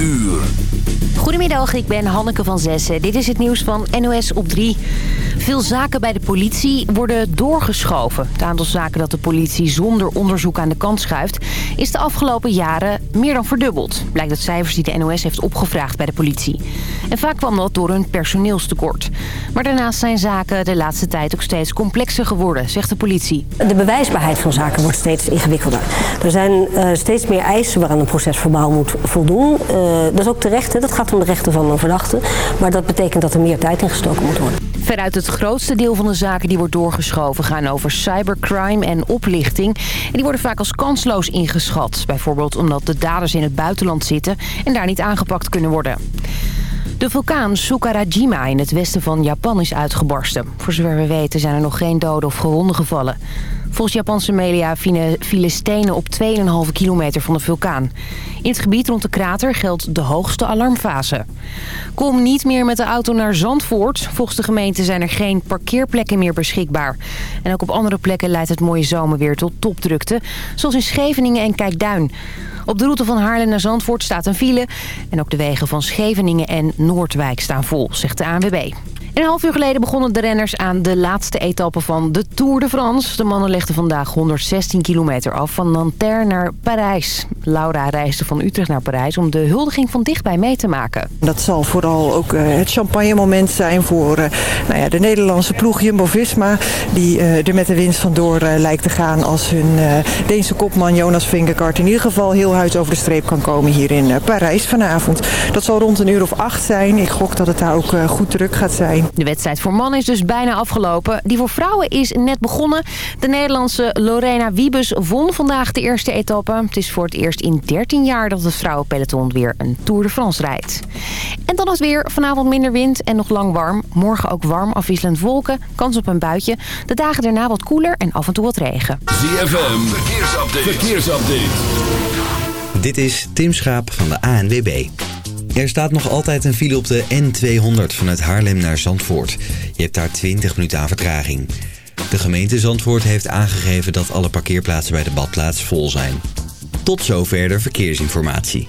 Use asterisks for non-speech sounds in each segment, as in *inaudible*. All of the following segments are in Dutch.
uur. Goedemiddag, ik ben Hanneke van Zessen. Dit is het nieuws van NOS op 3. Veel zaken bij de politie worden doorgeschoven. Het aantal zaken dat de politie zonder onderzoek aan de kant schuift... is de afgelopen jaren meer dan verdubbeld. Blijkt uit cijfers die de NOS heeft opgevraagd bij de politie. En vaak kwam dat door een personeelstekort. Maar daarnaast zijn zaken de laatste tijd ook steeds complexer geworden, zegt de politie. De bewijsbaarheid van zaken wordt steeds ingewikkelder. Er zijn uh, steeds meer eisen waaraan een procesverbaal moet voldoen. Uh, dat is ook terecht, hè? dat gaat om de rechten van een verdachte. Maar dat betekent dat er meer tijd ingestoken moet worden. Veruit het grootste deel van de zaken die wordt doorgeschoven gaan over cybercrime en oplichting. En die worden vaak als kansloos ingeschat. Bijvoorbeeld omdat de daders in het buitenland zitten en daar niet aangepakt kunnen worden. De vulkaan Sakurajima in het westen van Japan is uitgebarsten. Voor zover we weten zijn er nog geen doden of gewonden gevallen. Volgens Japanse media vielen stenen op 2,5 kilometer van de vulkaan. In het gebied rond de krater geldt de hoogste alarmfase. Kom niet meer met de auto naar Zandvoort. Volgens de gemeente zijn er geen parkeerplekken meer beschikbaar. En ook op andere plekken leidt het mooie zomerweer tot topdrukte. Zoals in Scheveningen en Kijkduin. Op de route van Haarlem naar Zandvoort staat een file. En ook de wegen van Scheveningen en Noordwijk staan vol, zegt de ANWB een half uur geleden begonnen de renners aan de laatste etappe van de Tour de France. De mannen legden vandaag 116 kilometer af van Nanterre naar Parijs. Laura reisde van Utrecht naar Parijs om de huldiging van dichtbij mee te maken. Dat zal vooral ook uh, het champagne-moment zijn voor uh, nou ja, de Nederlandse ploeg Jumbo-Visma... die uh, er met de winst vandoor lijkt te gaan als hun Deense kopman Jonas Vingegaard... in ieder geval heel huis over de streep kan komen hier in Parijs vanavond. Dat zal rond een uur of acht zijn. Ik gok dat het daar ook goed druk gaat zijn. De wedstrijd voor mannen is dus bijna afgelopen. Die voor vrouwen is net begonnen. De Nederlandse Lorena Wiebes won vandaag de eerste etappe. Het is voor het eerst in 13 jaar dat het vrouwenpeloton weer een Tour de France rijdt. En dan het weer. Vanavond minder wind en nog lang warm. Morgen ook warm, afwisselend wolken. Kans op een buitje. De dagen daarna wat koeler en af en toe wat regen. ZFM, verkeersupdate. verkeersupdate. Dit is Tim Schaap van de ANWB. Er staat nog altijd een file op de N200 vanuit Haarlem naar Zandvoort. Je hebt daar 20 minuten aan vertraging. De gemeente Zandvoort heeft aangegeven dat alle parkeerplaatsen bij de badplaats vol zijn. Tot zover de verkeersinformatie.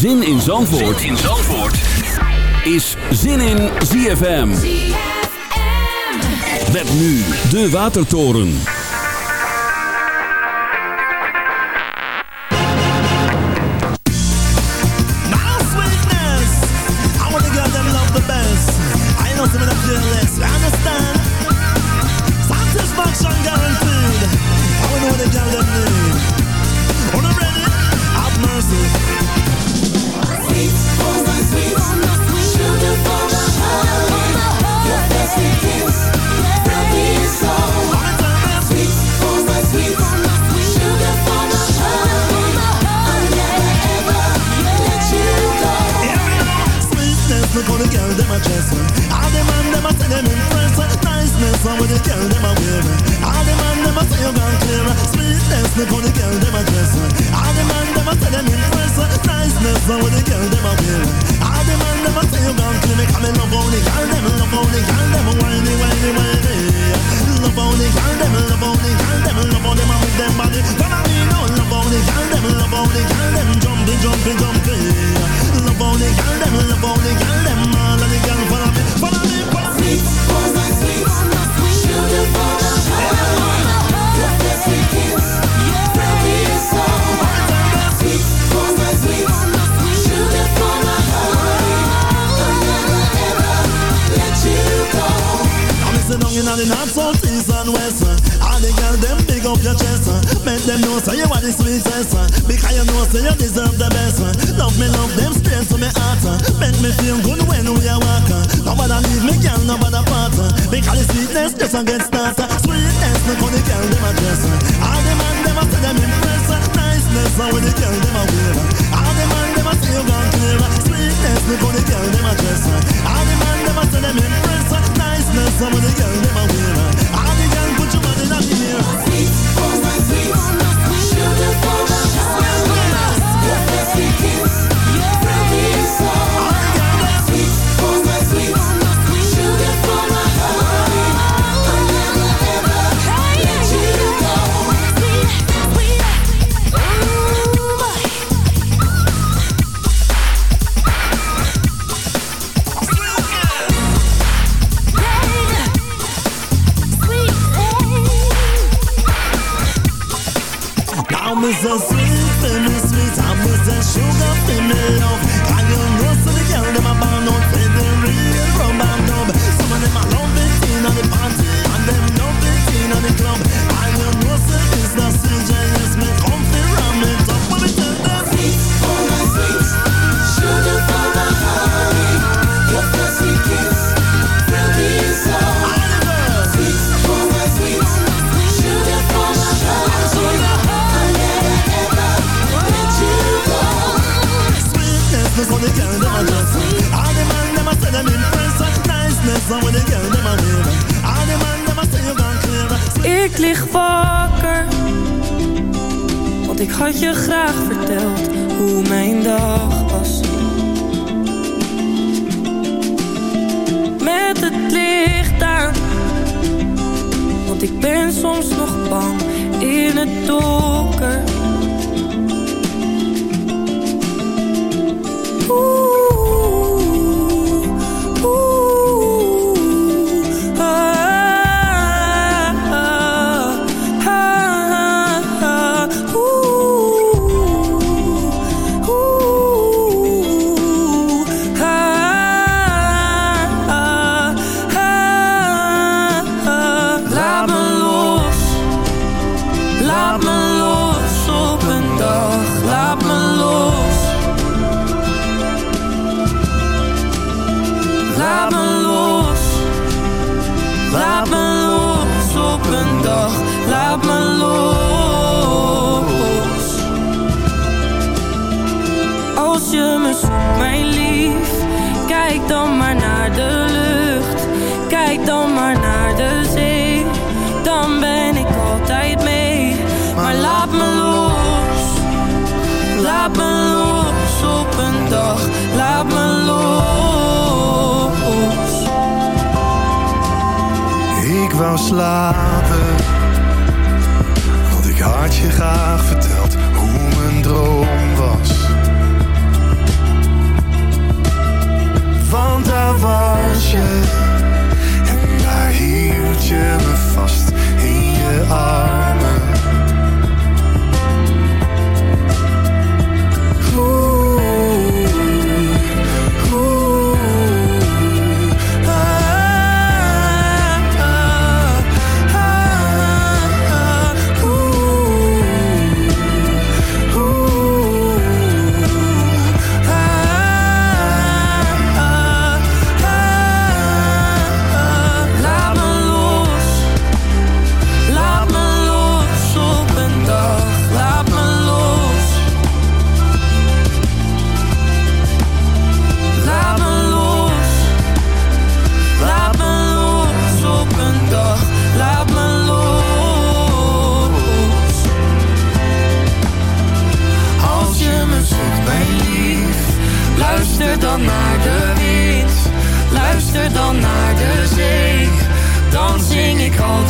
Zin in Zandvoort, zin in Zandvoort. is Zin in ZFM. ZFM. Met nu de Watertoren. I'm a sweet and a sweet, I'm a sugar and a love. I don't know so girl my bound don't when the girl them a dress All the man them a say them impressed Niceness when the girl them a wear All the man them a say you gone clear. Ik lig wakker Want ik had je graag verteld Hoe mijn dag was. Met het licht aan Want ik ben soms nog bang In het donker. Ooh. me zoekt, mijn lief. Kijk dan maar naar de lucht, kijk dan maar naar de zee. Dan ben ik altijd mee, maar laat me los. Laat me los op een dag, laat me los. Ik wou slapen, want ik had je of our ship all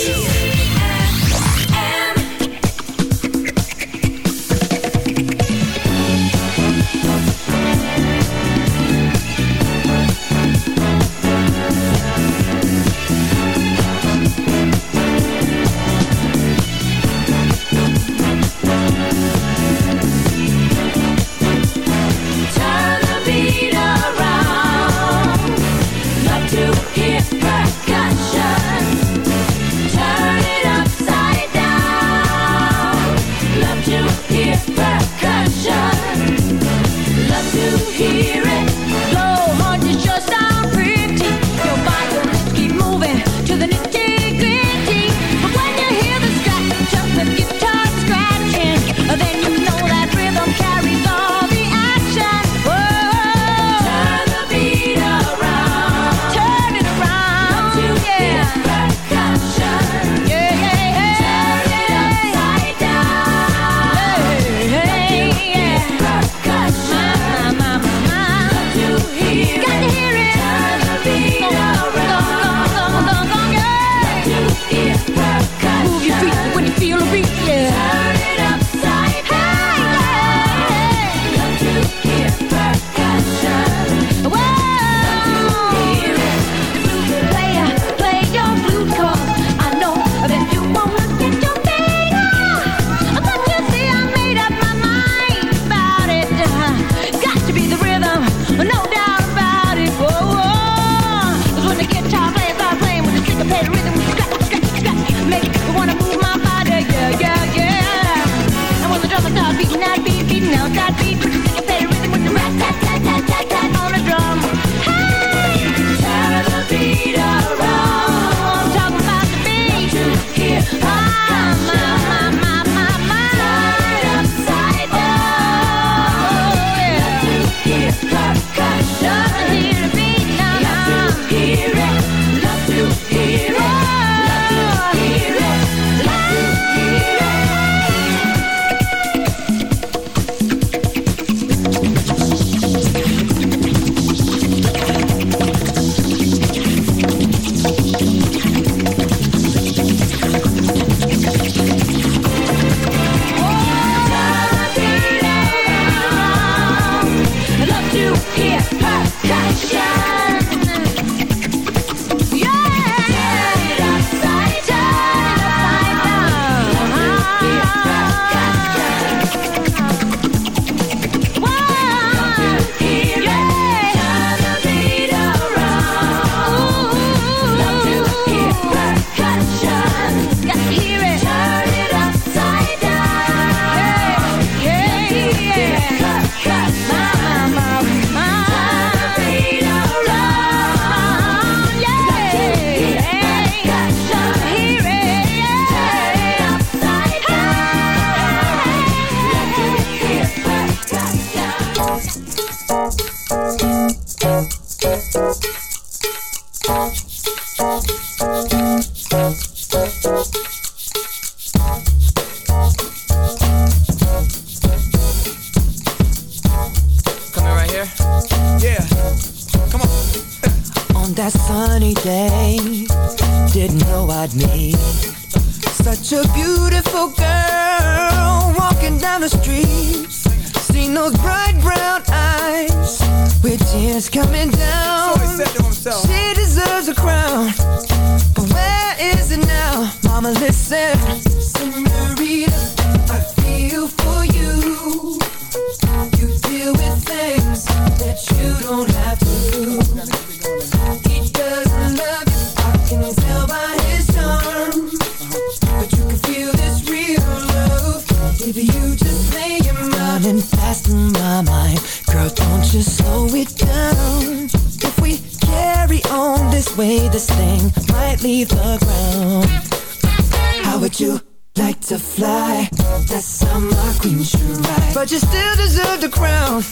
queen should ride. But you still deserve the crown.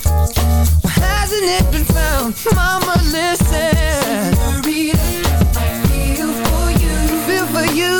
Why hasn't it been found? Mama, listen. Senorita, I feel for you. Feel for you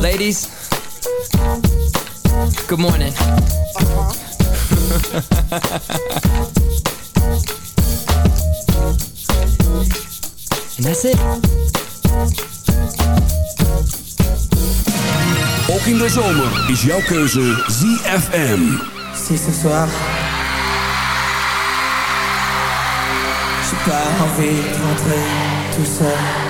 Ladies, good morning. *laughs* And that's it. Ook in de zomer is jouw keuze ZFM. Si ce soir J'ai pas envie de rentrer tout seul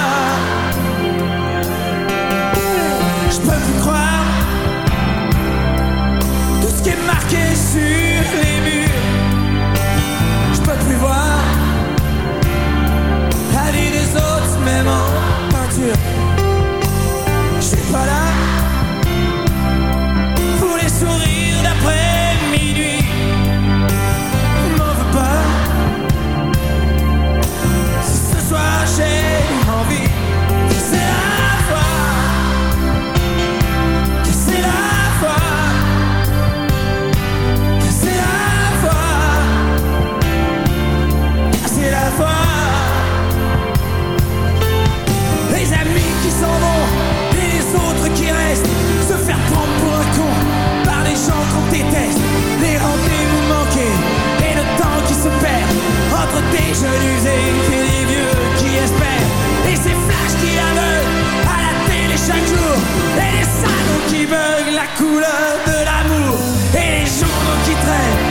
des jeunes usés et les vieux qui espèrent. Et ces flashs qui aveuglent à la télé chaque jour. Et les salons qui beuglent la couleur de l'amour. Et les journaux qui traînent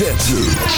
Zetten.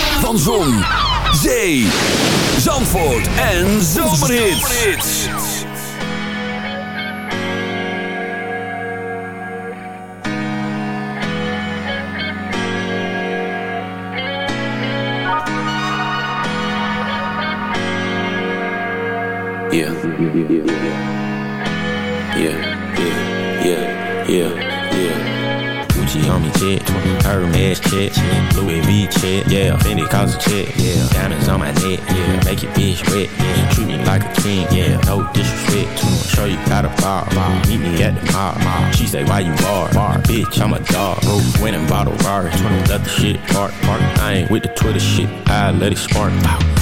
Gucci on me check, Hermes check, Louis V check, yeah, Fendi cause a check, yeah, diamonds on my neck, yeah, make your bitch wet, yeah, treat me like a king, yeah, no disrespect, show you how to bar, bar, meet me at the mall. She say why you bar, bar, bitch, I'm a dog, bro, winning bottle, bar, let the shit park, park, I ain't with the Twitter shit, I let it spark, Wow.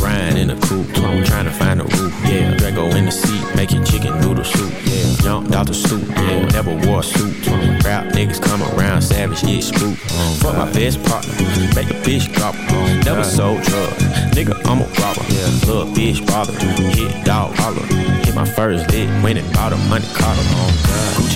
Ryan in the coupe, trying to find a roof, yeah. Drago in the seat, making chicken noodle soup, yeah. Jumped out the stoop, yeah. Never wore a suit. Rap niggas come around, savage, get spooked. Fuck my best partner, make a bitch drop. Never sold drugs, nigga, I'm a robber. Yeah. Little bitch bother, hit dog holler. Hit my first lick, went and bought a money collar. Oh, Gucci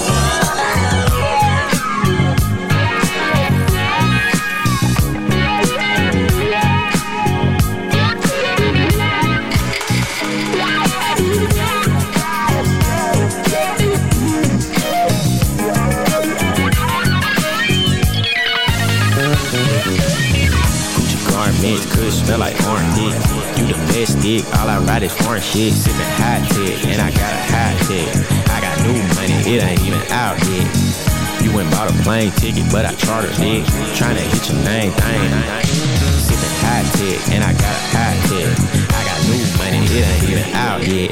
Smell like orange dick. You domestic, all I ride is foreign shit. Sipping hot tech, and I got a hot tech. I got new money, it ain't even out yet. You went bought a plane ticket, but I chartered it. Tryna hit your main thing. Sipping high tech, and I got a high tech. I got new money, it ain't even out yet.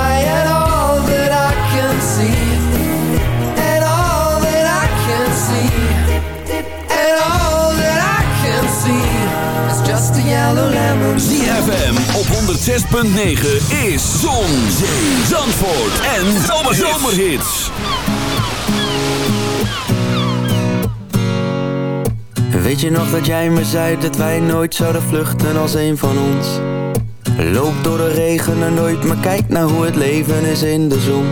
ZFM op 106.9 is Zon, Zee, Zandvoort en Zomerhits. Weet je nog dat jij me zei dat wij nooit zouden vluchten als een van ons? Loop door de regen en nooit, maar kijk naar hoe het leven is in de zon.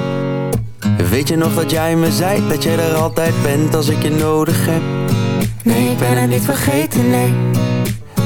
Weet je nog dat jij me zei dat jij er altijd bent als ik je nodig heb? Nee, ik ben het niet vergeten, nee.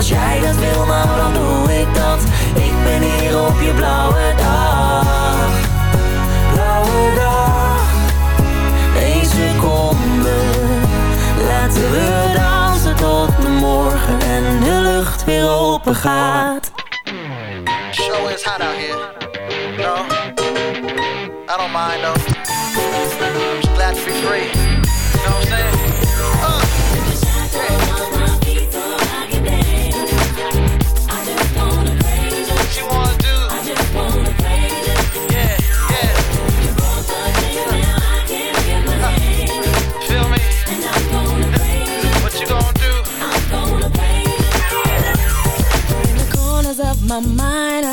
Als jij dat wil, nou dan doe ik dat Ik ben hier op je blauwe dag Blauwe dag Eén seconde Laten we dansen tot de morgen En de lucht weer open gaat Show is hot out here. No, I don't mind though. Just glad to be free. You know what I'm saying?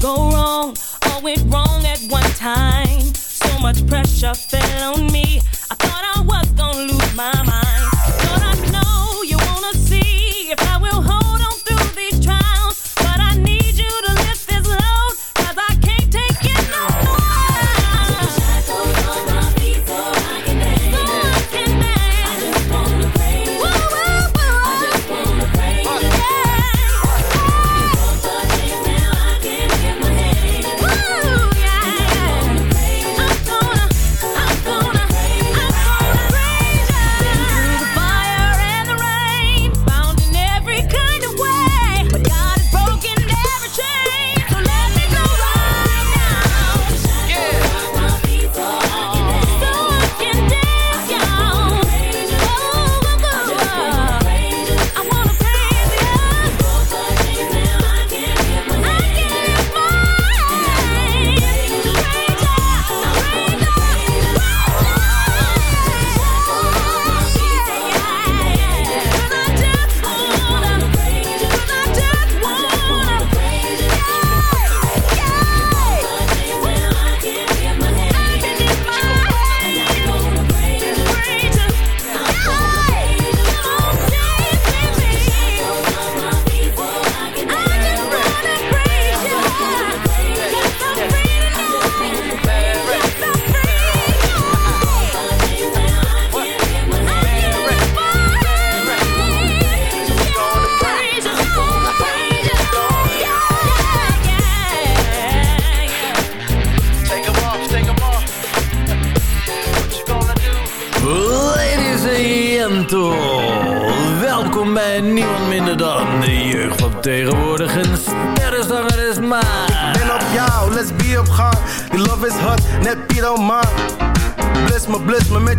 go wrong, all went wrong at one time. So much pressure fell on me.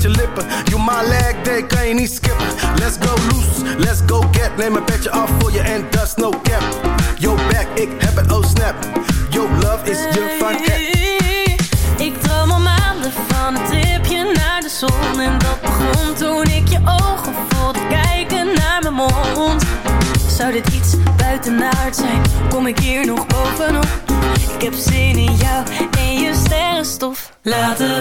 Met je lippen. You my leg day, kan je niet skippen. Let's go loose, let's go get. Neem een petje af voor je en dat is no cap. Yo back, ik heb het, oh snap. Yo love is je van Ik droom al maanden van een tripje naar de zon En dat begon toen ik je ogen voelde kijken naar mijn mond Zou dit iets buitenaard zijn? Kom ik hier nog bovenop? Ik heb zin in jou en je sterrenstof Laten